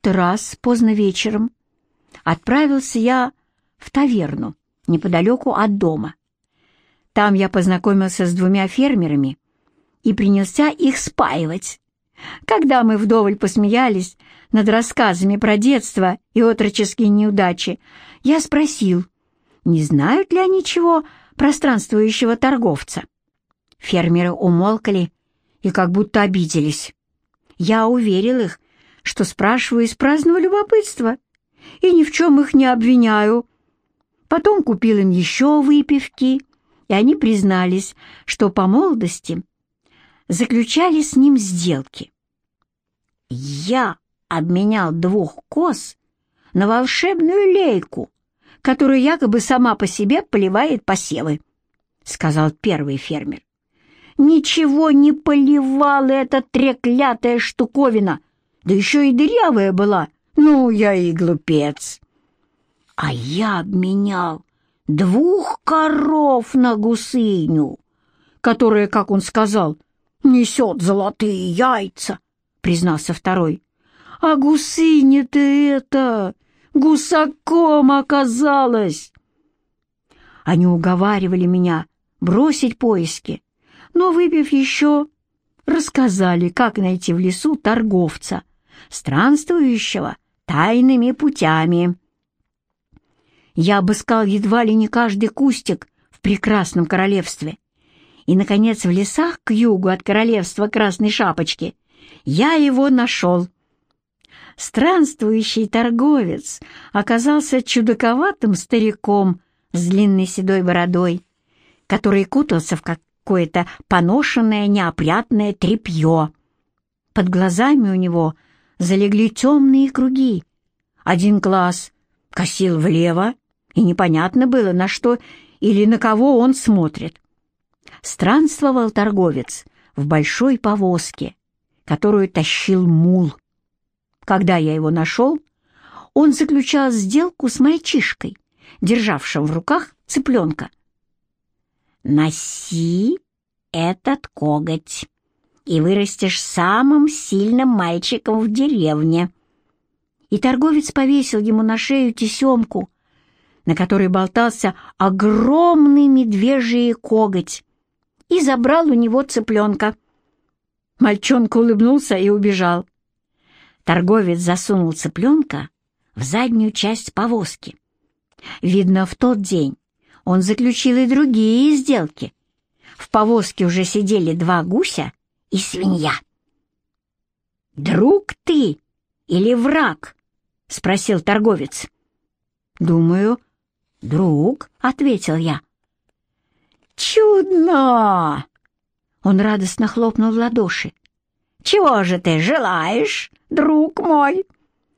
Как-то раз, поздно вечером, отправился я в таверну неподалеку от дома. Там я познакомился с двумя фермерами и принялся их спаивать. Когда мы вдоволь посмеялись над рассказами про детство и отроческие неудачи, я спросил, не знают ли они чего пространствующего торговца. Фермеры умолкли и как будто обиделись. Я уверил их, что спрашиваю из праздного любопытства и ни в чем их не обвиняю. Потом купил им еще выпивки, и они признались, что по молодости заключали с ним сделки. Я обменял двух коз на волшебную лейку, которая якобы сама по себе поливает посевы, — сказал первый фермер. Ничего не поливала эта треклятая штуковина, да еще и дырявая была. Ну, я и глупец. А я обменял двух коров на гусыню, которая, как он сказал, несет золотые яйца, признался второй. А гусыня-то это гусаком оказалась. Они уговаривали меня бросить поиски, но, выпив еще, рассказали, как найти в лесу торговца, странствующего тайными путями. Я обыскал едва ли не каждый кустик в прекрасном королевстве. И, наконец, в лесах к югу от королевства Красной Шапочки я его нашел. Странствующий торговец оказался чудаковатым стариком с длинной седой бородой, который кутался в какое-то поношенное неопрятное тряпье. Под глазами у него залегли темные круги. Один глаз косил влево, и непонятно было, на что или на кого он смотрит. Странствовал торговец в большой повозке, которую тащил мул. Когда я его нашел, он заключал сделку с мальчишкой, державшим в руках цыпленка. «Носи этот коготь, и вырастешь самым сильным мальчиком в деревне». И торговец повесил ему на шею тесемку, на которой болтался огромный медвежий коготь, и забрал у него цыпленка. Мальчонка улыбнулся и убежал. Торговец засунул цыпленка в заднюю часть повозки. Видно, в тот день он заключил и другие сделки. В повозке уже сидели два гуся и свинья. «Друг ты или враг?» — спросил торговец. «Думаю, друг», — ответил я. «Чудно!» Он радостно хлопнул в ладоши. «Чего же ты желаешь, друг мой?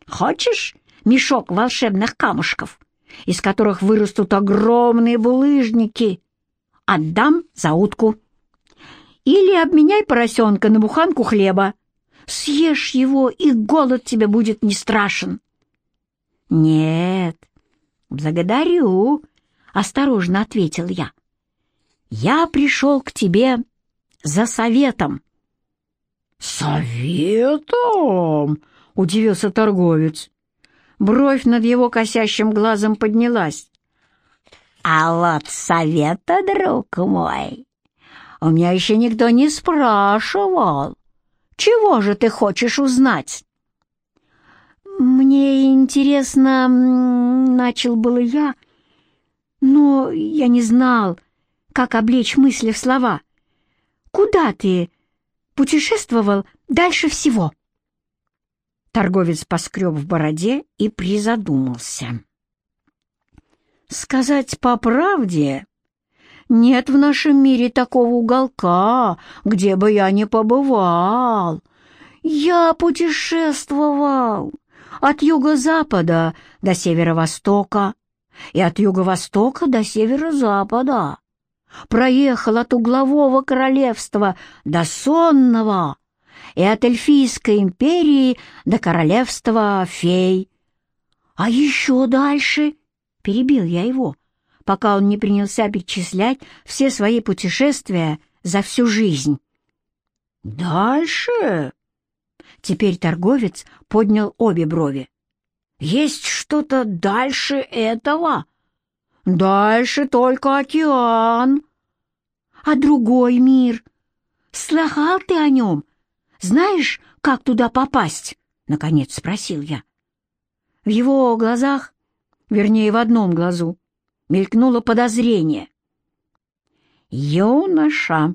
Хочешь мешок волшебных камушков, из которых вырастут огромные булыжники? Отдам за утку. Или обменяй поросенка на буханку хлеба. Съешь его, и голод тебе будет не страшен». «Нет, благодарю», — осторожно ответил я. «Я пришел к тебе за советом». «Советом?» — удивился торговец. Бровь над его косящим глазом поднялась. «А вот совета, друг мой, у меня еще никто не спрашивал. Чего же ты хочешь узнать?» «Мне интересно...» — начал было я, но я не знал, как облечь мысли в слова. «Куда ты путешествовал дальше всего?» Торговец поскреб в бороде и призадумался. «Сказать по правде, нет в нашем мире такого уголка, где бы я не побывал. Я путешествовал от юго-запада до северо-востока и от юго-востока до северо-запада проехал от углового королевства до сонного и от Эльфийской империи до королевства фей. А еще дальше, — перебил я его, пока он не принялся перечислять все свои путешествия за всю жизнь. «Дальше?» Теперь торговец поднял обе брови. «Есть что-то дальше этого?» «Дальше только океан». «А другой мир? Слыхал ты о нем? Знаешь, как туда попасть?» — наконец спросил я. В его глазах, вернее, в одном глазу, мелькнуло подозрение. «Юноша,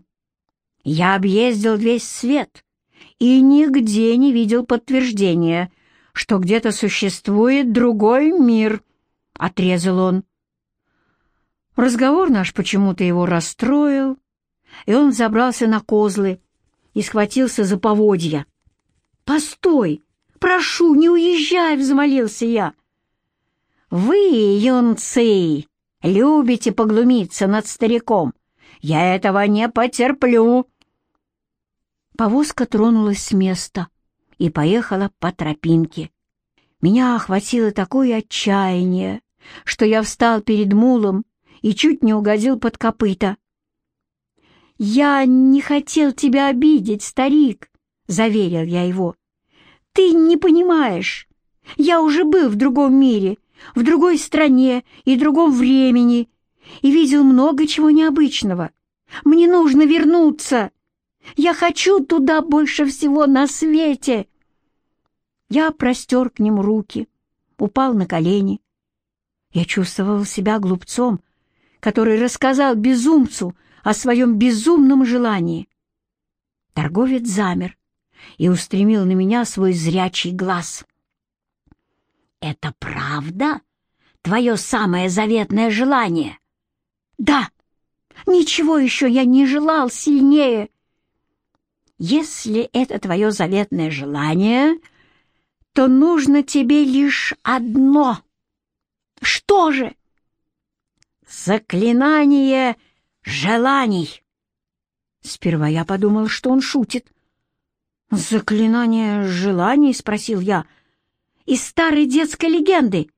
я объездил весь свет и нигде не видел подтверждения, что где-то существует другой мир», — отрезал он. Разговор наш почему-то его расстроил, и он забрался на козлы и схватился за поводья. «Постой! Прошу, не уезжай!» — взмолился я. «Вы, юнцы, любите поглумиться над стариком. Я этого не потерплю!» Повозка тронулась с места и поехала по тропинке. Меня охватило такое отчаяние, что я встал перед мулом и чуть не угодил под копыта. «Я не хотел тебя обидеть, старик», — заверил я его. «Ты не понимаешь. Я уже был в другом мире, в другой стране и другом времени, и видел много чего необычного. Мне нужно вернуться. Я хочу туда больше всего на свете!» Я простер к ним руки, упал на колени. Я чувствовал себя глупцом, который рассказал безумцу о своем безумном желании. Торговец замер и устремил на меня свой зрячий глаз. «Это правда? Твое самое заветное желание?» «Да! Ничего еще я не желал сильнее!» Если это твое заветное желание, то нужно тебе лишь одно. Что же? Заклинание желаний. Сперва я подумал, что он шутит. «Заклинание желаний?» — спросил я. «Из старой детской легенды».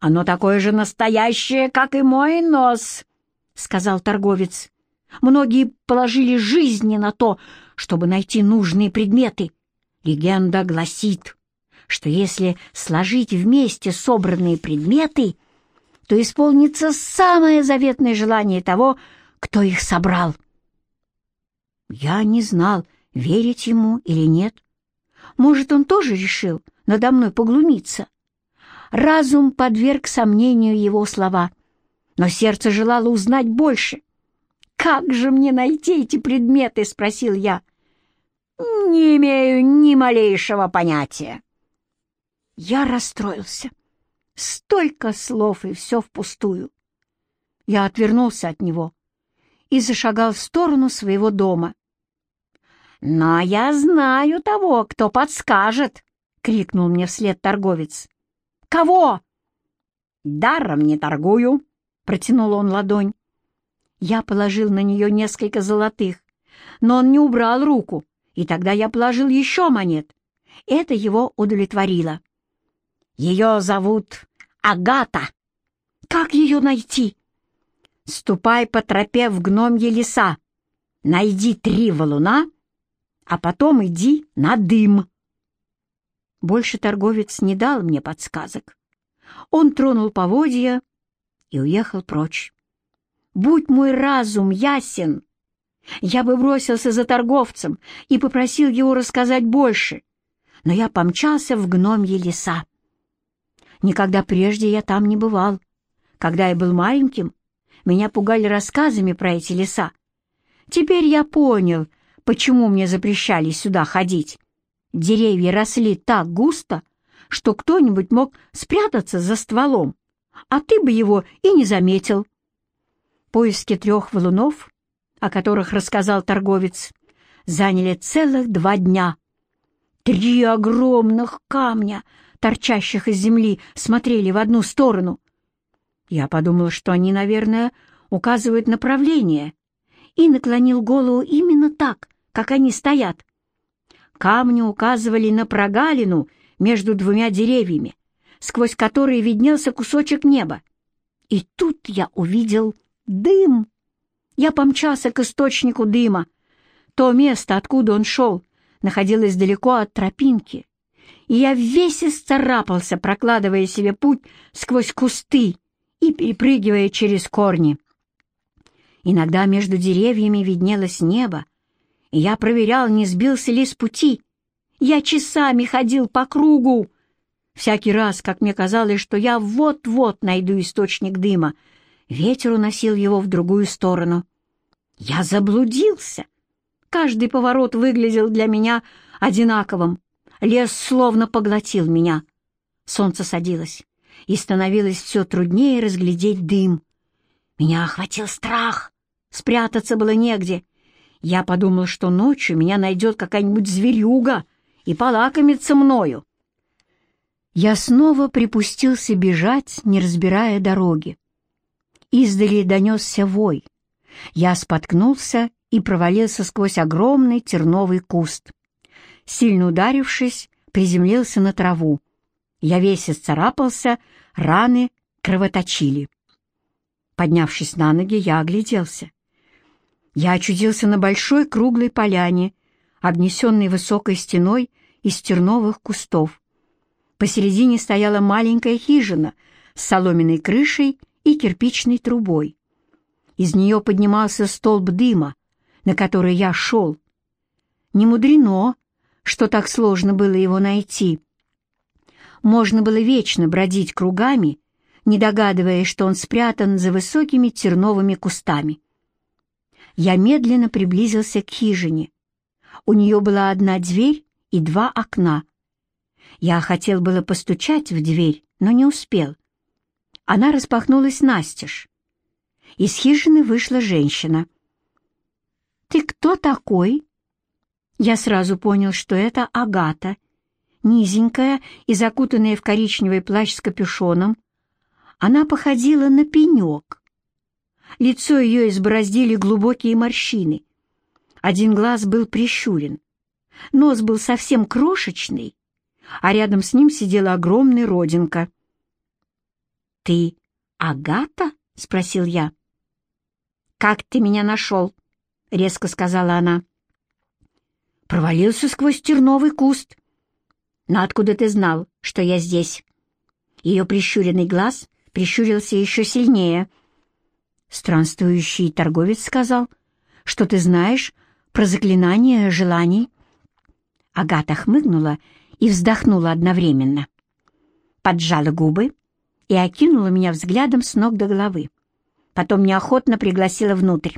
«Оно такое же настоящее, как и мой нос», — сказал торговец. «Многие положили жизни на то, чтобы найти нужные предметы. Легенда гласит, что если сложить вместе собранные предметы, то исполнится самое заветное желание того, кто их собрал. Я не знал, верить ему или нет. Может, он тоже решил надо мной поглумиться. Разум подверг сомнению его слова, но сердце желало узнать больше. «Как же мне найти эти предметы?» — спросил я. «Не имею ни малейшего понятия». Я расстроился. Столько слов, и все впустую. Я отвернулся от него и зашагал в сторону своего дома. «Но я знаю того, кто подскажет!» — крикнул мне вслед торговец. «Кого?» «Даром не торгую!» — протянул он ладонь. Я положил на нее несколько золотых, но он не убрал руку, и тогда я положил еще монет. Это его удовлетворило. «Ее зовут Агата. Как ее найти?» «Ступай по тропе в гномье леса, найди три валуна, а потом иди на дым». Больше торговец не дал мне подсказок. Он тронул поводья и уехал прочь. Будь мой разум ясен, я бы бросился за торговцем и попросил его рассказать больше, но я помчался в гномьи леса. Никогда прежде я там не бывал. Когда я был маленьким, меня пугали рассказами про эти леса. Теперь я понял, почему мне запрещали сюда ходить. Деревья росли так густо, что кто-нибудь мог спрятаться за стволом, а ты бы его и не заметил. Поиски трех валунов, о которых рассказал торговец, заняли целых два дня. Три огромных камня, торчащих из земли, смотрели в одну сторону. Я подумал, что они, наверное, указывают направление, и наклонил голову именно так, как они стоят. Камни указывали на прогалину между двумя деревьями, сквозь которые виднелся кусочек неба. И тут я увидел Дым! Я помчался к источнику дыма. То место, откуда он шел, находилась далеко от тропинки, и я весь исцарапался, прокладывая себе путь сквозь кусты и перепрыгивая через корни. Иногда между деревьями виднелось небо, я проверял, не сбился ли с пути. Я часами ходил по кругу. Всякий раз, как мне казалось, что я вот-вот найду источник дыма, ветер уносил его в другую сторону. Я заблудился. Каждый поворот выглядел для меня одинаковым. Лес словно поглотил меня. Солнце садилось, и становилось все труднее разглядеть дым. Меня охватил страх. Спрятаться было негде. Я подумал, что ночью меня найдет какая-нибудь зверюга и полакомится мною. Я снова припустился бежать, не разбирая дороги. Издали донесся вой. Я споткнулся и провалился сквозь огромный терновый куст. Сильно ударившись, приземлился на траву. Я весь исцарапался, раны кровоточили. Поднявшись на ноги, я огляделся. Я очутился на большой круглой поляне, обнесенной высокой стеной из терновых кустов. Посередине стояла маленькая хижина с соломенной крышей и кирпичной трубой. Из нее поднимался столб дыма, на который я шел. Не мудрено, что так сложно было его найти. Можно было вечно бродить кругами, не догадываясь, что он спрятан за высокими терновыми кустами. Я медленно приблизился к хижине. У нее была одна дверь и два окна. Я хотел было постучать в дверь, но не успел. Она распахнулась настежь. Из хижины вышла женщина. «Ты кто такой?» Я сразу понял, что это Агата, низенькая и закутанная в коричневый плащ с капюшоном. Она походила на пенек. Лицо ее избороздили глубокие морщины. Один глаз был прищурен. Нос был совсем крошечный, а рядом с ним сидела огромная родинка. «Ты Агата?» — спросил я. «Как ты меня нашел?» — резко сказала она. «Провалился сквозь терновый куст». «Но откуда ты знал, что я здесь?» Ее прищуренный глаз прищурился еще сильнее. «Странствующий торговец сказал, что ты знаешь про заклинание желаний». Агата хмыгнула и вздохнула одновременно. Поджала губы и окинула меня взглядом с ног до головы. Потом неохотно пригласила внутрь.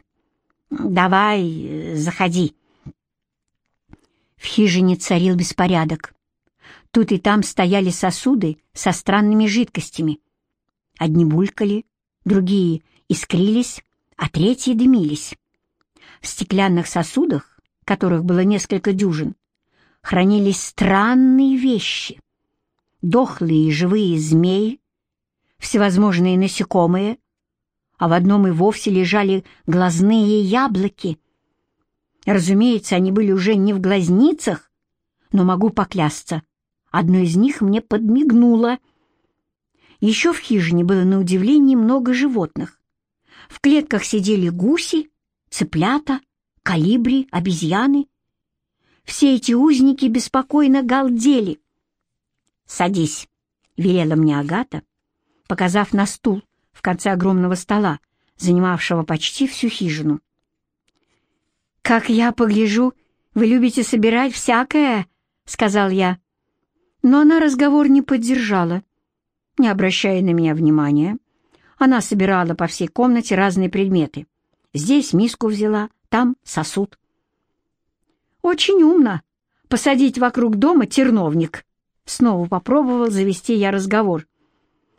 «Давай, заходи». В хижине царил беспорядок. Тут и там стояли сосуды со странными жидкостями. Одни булькали, другие искрились, а третьи дымились. В стеклянных сосудах, которых было несколько дюжин, хранились странные вещи. Дохлые и живые змеи, всевозможные насекомые, а в одном и вовсе лежали глазные яблоки. Разумеется, они были уже не в глазницах, но могу поклясться, одно из них мне подмигнуло. Еще в хижине было на удивление много животных. В клетках сидели гуси, цыплята, калибри, обезьяны — все эти узники беспокойно галдели. «Садись», — велела мне Агата, показав на стул в конце огромного стола, занимавшего почти всю хижину. «Как я погляжу, вы любите собирать всякое», — сказал я. Но она разговор не поддержала, не обращая на меня внимания. Она собирала по всей комнате разные предметы. Здесь миску взяла, там сосуд. Очень умно посадить вокруг дома терновник. Снова попробовал завести я разговор.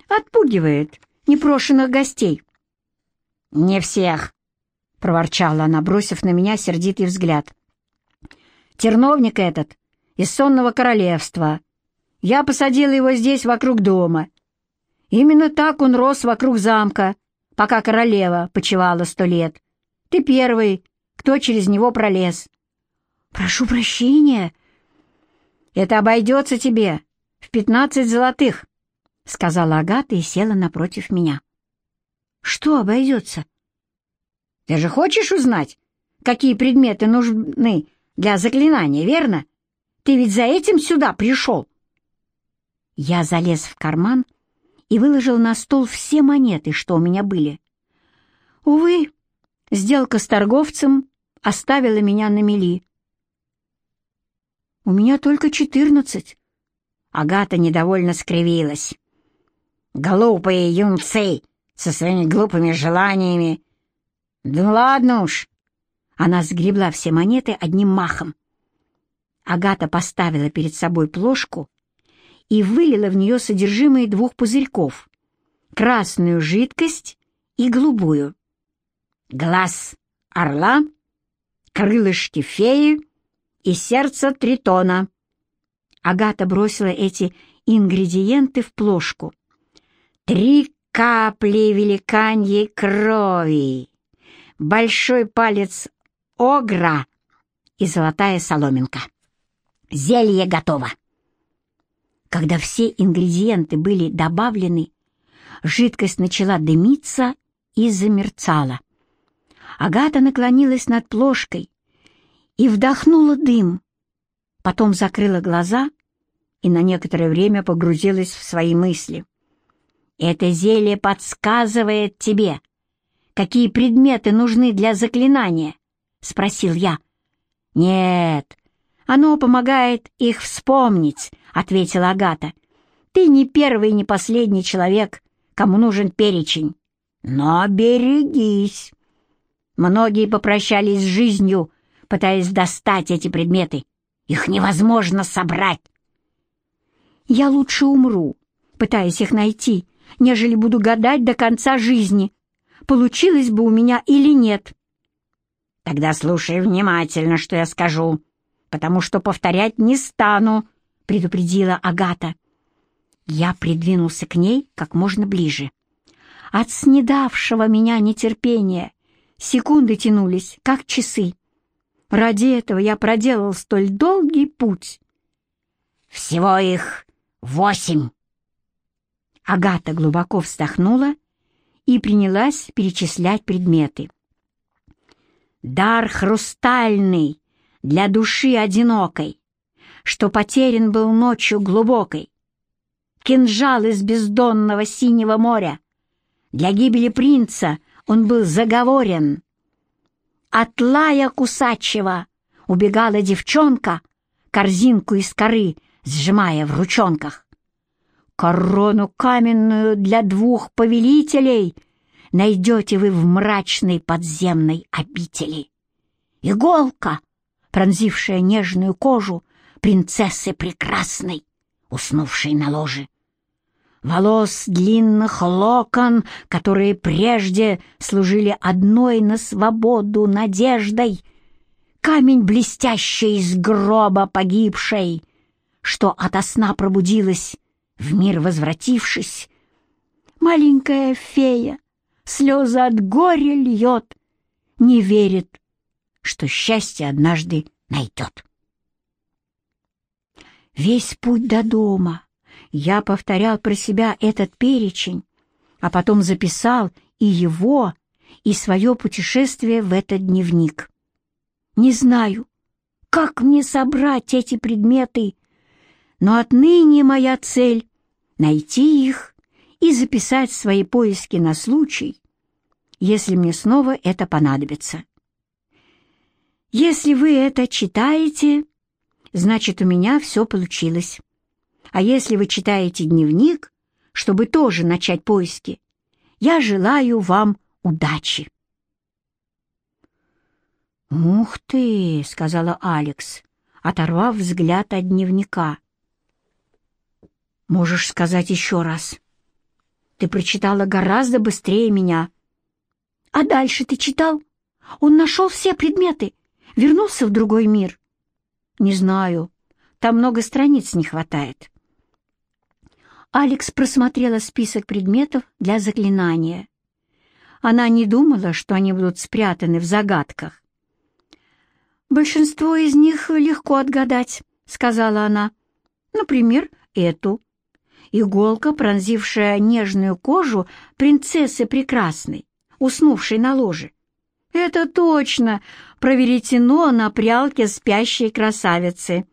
Отпугивает непрошенных гостей. «Не всех», — проворчала она, бросив на меня сердитый взгляд. «Терновник этот из сонного королевства. Я посадила его здесь вокруг дома. Именно так он рос вокруг замка, пока королева почивала сто лет. Ты первый, кто через него пролез. «Прошу прощения». «Это обойдется тебе в пятнадцать золотых», — сказала Агата и села напротив меня. «Что обойдется?» «Ты же хочешь узнать, какие предметы нужны для заклинания, верно?» Ты ведь за этим сюда пришел?» Я залез в карман и выложил на стол все монеты, что у меня были. Увы, сделка с торговцем оставила меня на мели. «У меня только четырнадцать». Агата недовольно скривилась. «Глупые юнцы со своими глупыми желаниями!» «Да ладно уж!» Она сгребла все монеты одним махом. Агата поставила перед собой плошку и вылила в нее содержимое двух пузырьков — красную жидкость и голубую. Глаз орла, крылышки феи и сердце тритона. Агата бросила эти ингредиенты в плошку. Три капли великаньей крови, большой палец огра и золотая соломинка. Зелье готово. Когда все ингредиенты были добавлены, жидкость начала дымиться и замерцала. Агата наклонилась над плошкой и вдохнула дым, потом закрыла глаза и на некоторое время погрузилась в свои мысли. «Это зелье подсказывает тебе, какие предметы нужны для заклинания?» — спросил я. «Нет, оно помогает их вспомнить», — ответила Агата. «Ты не первый и не последний человек, кому нужен перечень. Но берегись!» Многие попрощались с жизнью, пытаясь достать эти предметы. Их невозможно собрать. Я лучше умру, пытаясь их найти, нежели буду гадать до конца жизни, получилось бы у меня или нет. Тогда слушай внимательно, что я скажу потому что повторять не стану», — предупредила Агата. Я придвинулся к ней как можно ближе. От снедавшего меня нетерпения секунды тянулись, как часы. Ради этого я проделал столь долгий путь. «Всего их восемь!» Агата глубоко вздохнула и принялась перечислять предметы. «Дар хрустальный!» для души одинокой, что потерян был ночью глубокой. Кинжал из бездонного синего моря. Для гибели принца он был заговорен. От лая кусачего убегала девчонка, корзинку из коры сжимая в ручонках. Корону каменную для двух повелителей найдете вы в мрачной подземной обители. Иголка — пронзившая нежную кожу принцессы прекрасной, уснувшей на ложе. Волос длинных локон, которые прежде служили одной на свободу надеждой, камень блестящий из гроба погибшей, что ото сна пробудилась, в мир возвратившись. Маленькая фея слезы от горя льет, не верит, что счастье однажды найдет. Весь путь до дома я повторял про себя этот перечень, а потом записал и его, и свое путешествие в этот дневник. Не знаю, как мне собрать эти предметы, но отныне моя цель — найти их и записать свои поиски на случай, если мне снова это понадобится. Если вы это читаете, значит, у меня все получилось. А если вы читаете дневник, чтобы тоже начать поиски, я желаю вам удачи. «Ух ты!» — сказала Алекс, оторвав взгляд от дневника. «Можешь сказать еще раз. Ты прочитала гораздо быстрее меня». «А дальше ты читал? Он нашел все предметы, Вернулся в другой мир? Не знаю. Там много страниц не хватает. Алекс просмотрела список предметов для заклинания. Она не думала, что они будут спрятаны в загадках. «Большинство из них легко отгадать», — сказала она. «Например, эту. Иголка, пронзившая нежную кожу принцессы прекрасной, уснувшей на ложе. Это точно про веретено на прялке спящей красавицы.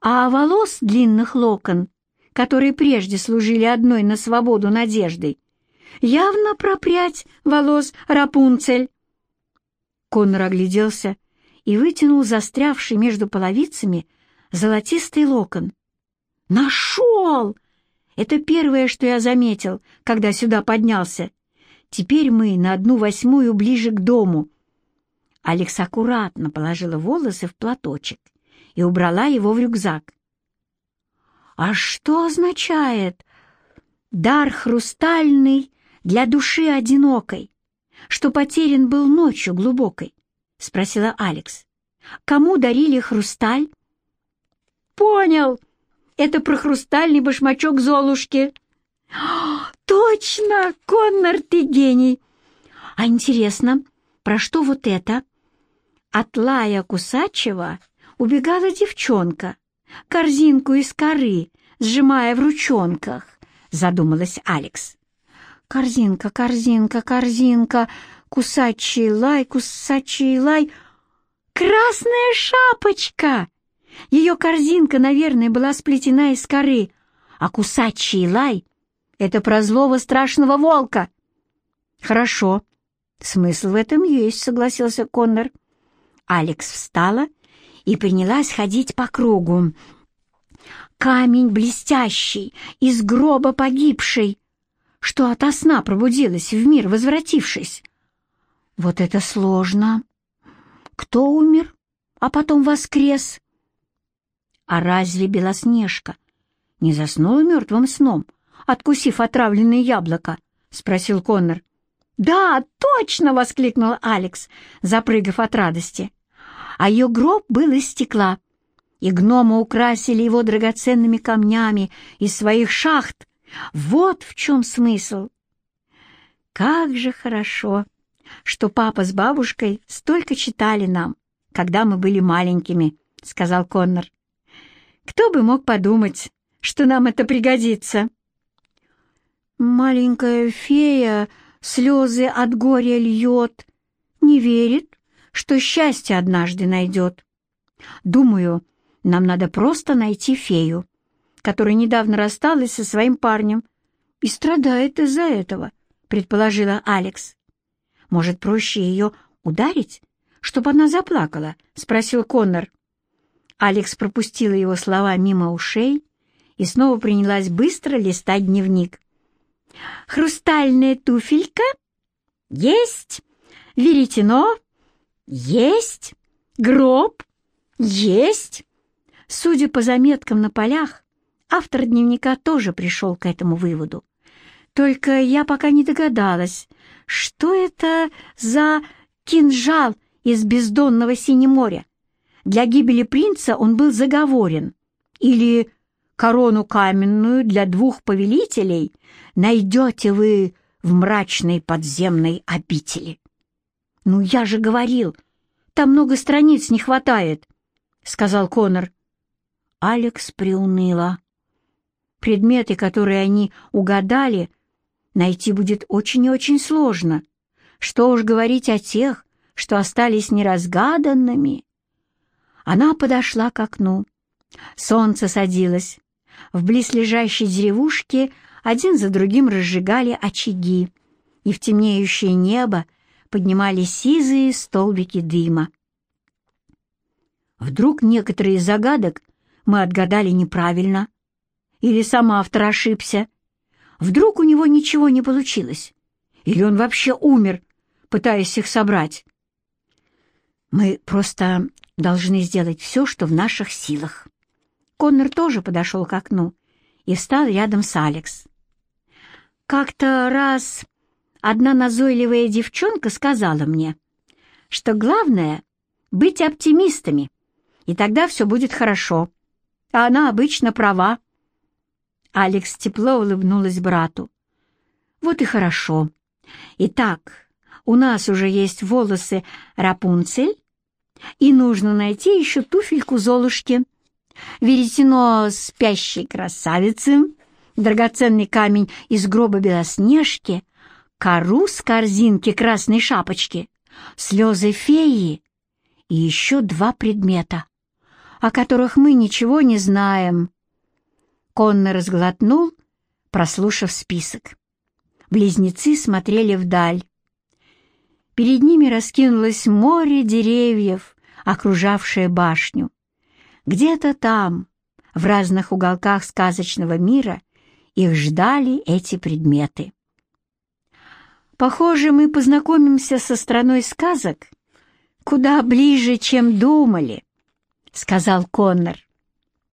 А волос длинных локон, которые прежде служили одной на свободу надеждой, явно пропрядь волос Рапунцель. Коннор огляделся и вытянул застрявший между половицами золотистый локон. «Нашел!» Это первое, что я заметил, когда сюда поднялся. Теперь мы на одну восьмую ближе к дому. Алекс аккуратно положила волосы в платочек и убрала его в рюкзак. «А что означает дар хрустальный для души одинокой, что потерян был ночью глубокой?» — спросила Алекс. «Кому дарили хрусталь?» «Понял!» Это про хрустальный башмачок Золушки. Точно, Коннор, ты гений. А интересно, про что вот это? От лая кусачего убегала девчонка, корзинку из коры, сжимая в ручонках, задумалась Алекс. Корзинка, корзинка, корзинка, кусачий лай, кусачий лай. Красная шапочка! Ее корзинка, наверное, была сплетена из коры, а кусачий лай — это про злого страшного волка. Хорошо, смысл в этом есть, согласился Коннор. Алекс встала и принялась ходить по кругу. Камень блестящий, из гроба погибший, что ото сна пробудилась в мир, возвратившись. Вот это сложно. Кто умер, а потом воскрес? А разве Белоснежка не заснула мертвым сном, откусив отравленное яблоко? — спросил Коннор. «Да, точно!» — воскликнул Алекс, запрыгав от радости. А ее гроб был из стекла, и гномы украсили его драгоценными камнями из своих шахт. Вот в чем смысл. Как же хорошо, что папа с бабушкой столько читали нам, когда мы были маленькими, — сказал Коннор. Кто бы мог подумать, что нам это пригодится? Маленькая фея слезы от горя льет, не верит, что счастье однажды найдет. Думаю, нам надо просто найти фею, которая недавно рассталась со своим парнем и страдает из-за этого, предположила Алекс. Может, проще ее ударить, чтобы она заплакала? спросил Коннор. Алекс пропустила его слова мимо ушей и снова принялась быстро листать дневник. «Хрустальная туфелька? Есть! Веретено? Есть! Гроб? Есть!» Судя по заметкам на полях, автор дневника тоже пришел к этому выводу. Только я пока не догадалась, что это за кинжал из бездонного синеморя. Для гибели принца он был заговорен. Или корону каменную для двух повелителей найдете вы в мрачной подземной обители. «Ну, я же говорил, там много страниц не хватает», — сказал Конор. Алекс приуныла. Предметы, которые они угадали, найти будет очень и очень сложно. Что уж говорить о тех, что остались неразгаданными. Она подошла к окну. Солнце садилось. В близлежащей деревушке один за другим разжигали очаги, и в темнеющее небо поднимались сизые столбики дыма. Вдруг некоторые загадок мы отгадали неправильно, или сам автор ошибся. Вдруг у него ничего не получилось, или он вообще умер, пытаясь их собрать. Мы просто должны сделать все, что в наших силах. Коннор тоже подошел к окну и встал рядом с Алекс. Как-то раз одна назойливая девчонка сказала мне, что главное — быть оптимистами, и тогда все будет хорошо. А она обычно права. Алекс тепло улыбнулась брату. Вот и хорошо. Итак, у нас уже есть волосы Рапунцель, и нужно найти еще туфельку Золушки, веретено спящей красавицы, драгоценный камень из гроба Белоснежки, кору с корзинки красной шапочки, слезы феи и еще два предмета. о которых мы ничего не знаем». Конно разглотнул, прослушав список. Близнецы смотрели вдаль. Перед ними раскинулось море деревьев, окружавшее башню. Где-то там, в разных уголках сказочного мира, их ждали эти предметы. «Похоже, мы познакомимся со страной сказок куда ближе, чем думали», — сказал Коннор.